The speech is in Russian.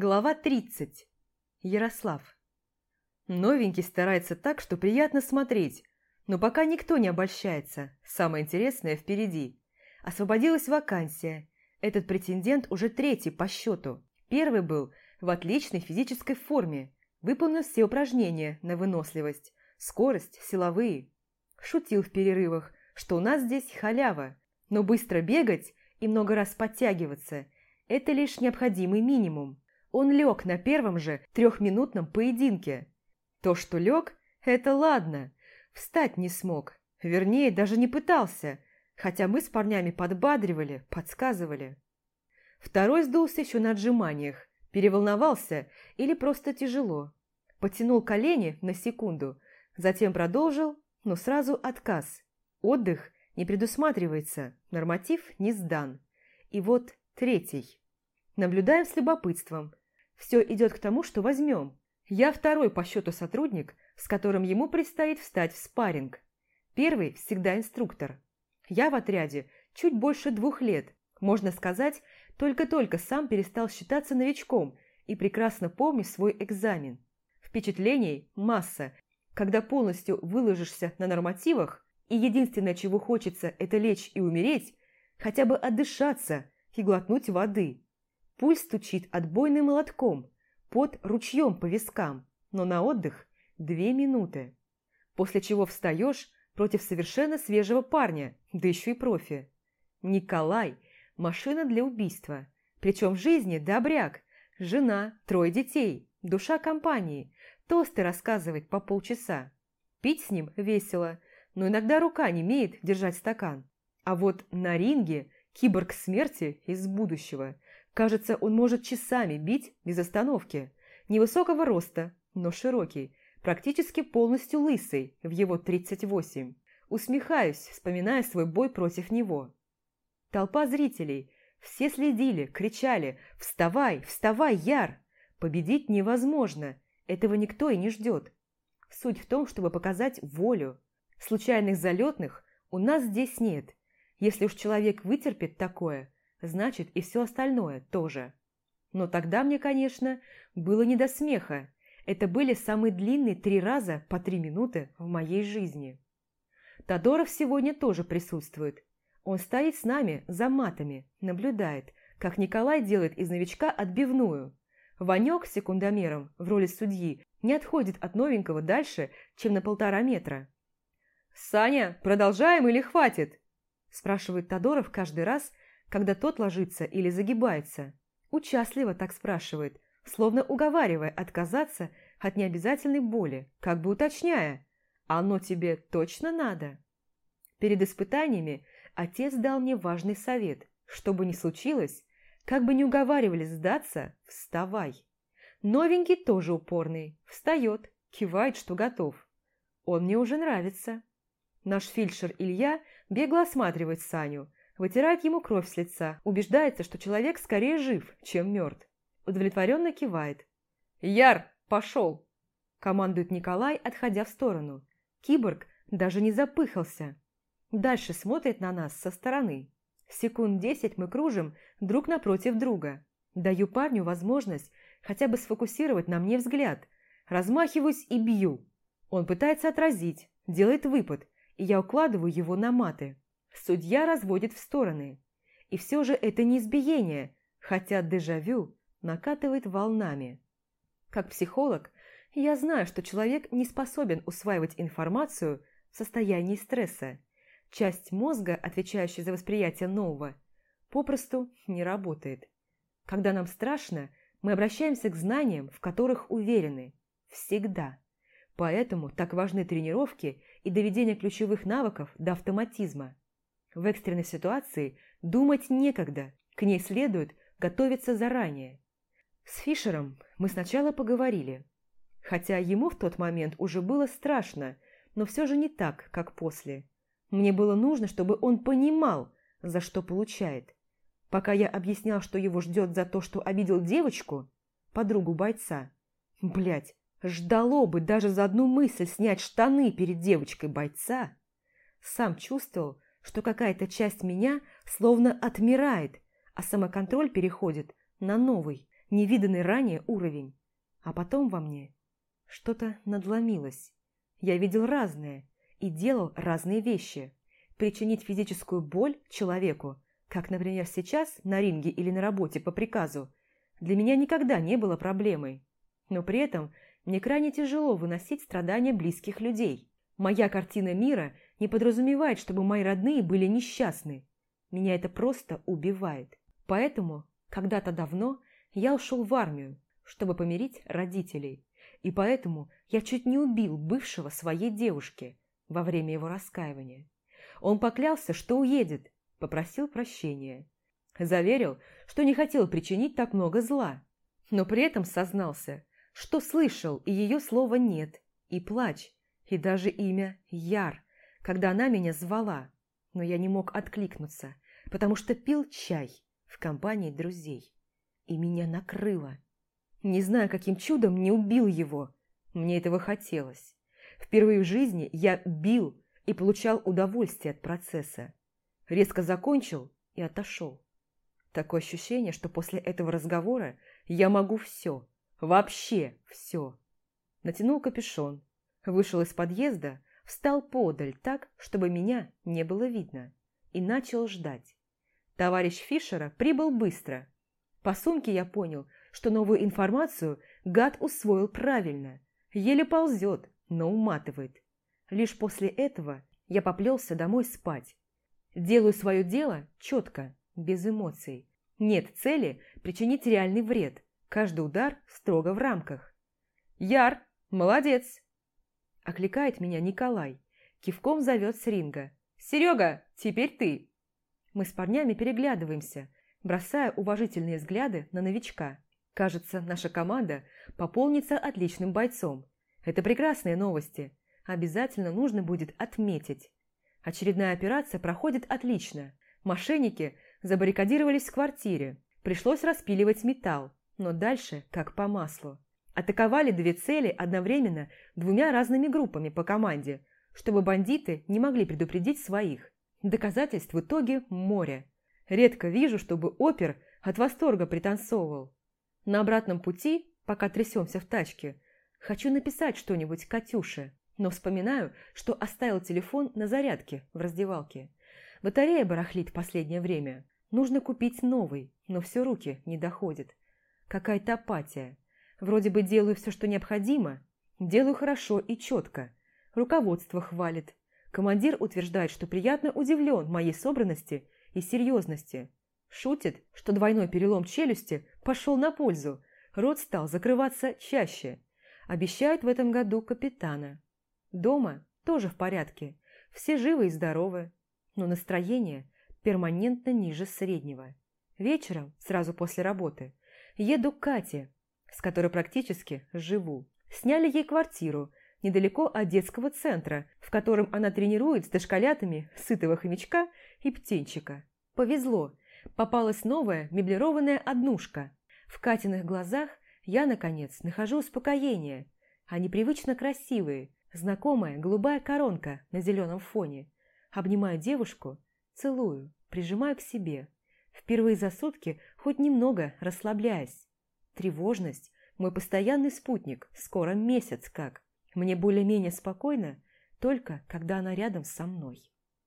Глава 30. Ярослав. Новенький старается так, что приятно смотреть, но пока никто не обольщается. Самое интересное впереди. Освободилась вакансия. Этот претендент уже третий по счету. Первый был в отличной физической форме, выполнил все упражнения на выносливость, скорость, силовые. Шутил в перерывах, что у нас здесь халява, но быстро бегать и много раз подтягиваться – это лишь необходимый минимум. Он лег на первом же трехминутном поединке. То, что лег, это ладно. Встать не смог. Вернее, даже не пытался, хотя мы с парнями подбадривали, подсказывали. Второй сдулся еще на отжиманиях, переволновался или просто тяжело. Потянул колени на секунду, затем продолжил, но сразу отказ. Отдых не предусматривается, норматив не сдан. И вот третий. Наблюдаем с любопытством. Все идет к тому, что возьмем. Я второй по счету сотрудник, с которым ему предстоит встать в спарринг. Первый всегда инструктор. Я в отряде чуть больше двух лет. Можно сказать, только-только сам перестал считаться новичком и прекрасно помню свой экзамен. Впечатлений масса. Когда полностью выложишься на нормативах, и единственное, чего хочется, это лечь и умереть, хотя бы отдышаться и глотнуть воды. Пульс стучит отбойным молотком, под ручьем по вискам, но на отдых две минуты. После чего встаешь против совершенно свежего парня, да еще и профи. Николай – машина для убийства, причем в жизни добряк, жена, трое детей, душа компании, тосты рассказывать по полчаса. Пить с ним весело, но иногда рука не имеет держать стакан. А вот на ринге киборг смерти из будущего – Кажется, он может часами бить без остановки. Невысокого роста, но широкий, практически полностью лысый, в его 38. Усмехаюсь, вспоминая свой бой против него. Толпа зрителей. Все следили, кричали «Вставай! Вставай, Яр!» Победить невозможно. Этого никто и не ждет. Суть в том, чтобы показать волю. Случайных залетных у нас здесь нет. Если уж человек вытерпит такое – значит и все остальное тоже. Но тогда мне, конечно, было не до смеха. Это были самые длинные три раза по три минуты в моей жизни. Тодоров сегодня тоже присутствует. Он стоит с нами за матами, наблюдает, как Николай делает из новичка отбивную. Ванек секундомером в роли судьи не отходит от новенького дальше, чем на полтора метра. «Саня, продолжаем или хватит?» спрашивает Тодоров каждый раз, когда тот ложится или загибается. Участливо так спрашивает, словно уговаривая отказаться от необязательной боли, как бы уточняя, оно тебе точно надо? Перед испытаниями отец дал мне важный совет, что бы ни случилось, как бы ни уговаривали сдаться, вставай. Новенький тоже упорный, встает, кивает, что готов. Он мне уже нравится. Наш фельдшер Илья бегло осматривает Саню, Вытирает ему кровь с лица, убеждается, что человек скорее жив, чем мертв. Удовлетворенно кивает. «Яр, пошел!» Командует Николай, отходя в сторону. Киборг даже не запыхался. Дальше смотрит на нас со стороны. Секунд десять мы кружим друг напротив друга. Даю парню возможность хотя бы сфокусировать на мне взгляд. Размахиваюсь и бью. Он пытается отразить, делает выпад, и я укладываю его на маты. Судья разводит в стороны. И все же это не избиение, хотя дежавю накатывает волнами. Как психолог, я знаю, что человек не способен усваивать информацию в состоянии стресса. Часть мозга, отвечающая за восприятие нового, попросту не работает. Когда нам страшно, мы обращаемся к знаниям, в которых уверены. Всегда. Поэтому так важны тренировки и доведение ключевых навыков до автоматизма. В экстренной ситуации думать некогда, к ней следует готовиться заранее. С Фишером мы сначала поговорили, хотя ему в тот момент уже было страшно, но все же не так, как после. Мне было нужно, чтобы он понимал, за что получает. Пока я объяснял, что его ждет за то, что обидел девочку, подругу бойца. Блять, ждало бы даже за одну мысль снять штаны перед девочкой бойца. Сам чувствовал, что какая-то часть меня словно отмирает, а самоконтроль переходит на новый, невиданный ранее уровень. А потом во мне что-то надломилось. Я видел разное и делал разные вещи. Причинить физическую боль человеку, как, например, сейчас на ринге или на работе по приказу, для меня никогда не было проблемой. Но при этом мне крайне тяжело выносить страдания близких людей. Моя картина мира не подразумевает, чтобы мои родные были несчастны. Меня это просто убивает. Поэтому когда-то давно я ушел в армию, чтобы помирить родителей. И поэтому я чуть не убил бывшего своей девушки во время его раскаивания. Он поклялся, что уедет, попросил прощения. Заверил, что не хотел причинить так много зла, но при этом сознался, что слышал и ее слова «нет», и плач, и даже имя Яр, когда она меня звала, но я не мог откликнуться, потому что пил чай в компании друзей. И меня накрыло. Не знаю, каким чудом не убил его. Мне этого хотелось. Впервые в жизни я бил и получал удовольствие от процесса. Резко закончил и отошел. Такое ощущение, что после этого разговора я могу все, вообще все. Натянул капюшон, вышел из подъезда, встал подаль так, чтобы меня не было видно, и начал ждать. Товарищ Фишера прибыл быстро. По сумке я понял, что новую информацию гад усвоил правильно. Еле ползет, но уматывает. Лишь после этого я поплелся домой спать. Делаю свое дело четко, без эмоций. Нет цели причинить реальный вред. Каждый удар строго в рамках. «Яр, молодец!» Окликает меня Николай. Кивком зовет с. «Серега, теперь ты!» Мы с парнями переглядываемся, бросая уважительные взгляды на новичка. Кажется, наша команда пополнится отличным бойцом. Это прекрасные новости. Обязательно нужно будет отметить. Очередная операция проходит отлично. Мошенники забаррикадировались в квартире. Пришлось распиливать металл, но дальше как по маслу. Атаковали две цели одновременно двумя разными группами по команде, чтобы бандиты не могли предупредить своих. Доказательств в итоге море. Редко вижу, чтобы опер от восторга пританцовывал. На обратном пути, пока трясемся в тачке, хочу написать что-нибудь Катюше, но вспоминаю, что оставил телефон на зарядке в раздевалке. Батарея барахлит последнее время. Нужно купить новый, но все руки не доходят. Какая-то апатия. Вроде бы делаю все, что необходимо. Делаю хорошо и четко. Руководство хвалит. Командир утверждает, что приятно удивлен моей собранности и серьезности. Шутит, что двойной перелом челюсти пошел на пользу. Рот стал закрываться чаще. Обещают в этом году капитана. Дома тоже в порядке. Все живы и здоровы но настроение перманентно ниже среднего. Вечером, сразу после работы, еду к Кате, с которой практически живу. Сняли ей квартиру недалеко от детского центра, в котором она тренирует с дошколятами сытого хомячка и птенчика. Повезло, попалась новая меблированная однушка. В Катиных глазах я, наконец, нахожу успокоение. Они привычно красивые, знакомая голубая коронка на зеленом фоне – Обнимаю девушку, целую, прижимаю к себе. Впервые за сутки хоть немного расслабляясь. Тревожность – мой постоянный спутник, скоро месяц как. Мне более-менее спокойно, только когда она рядом со мной.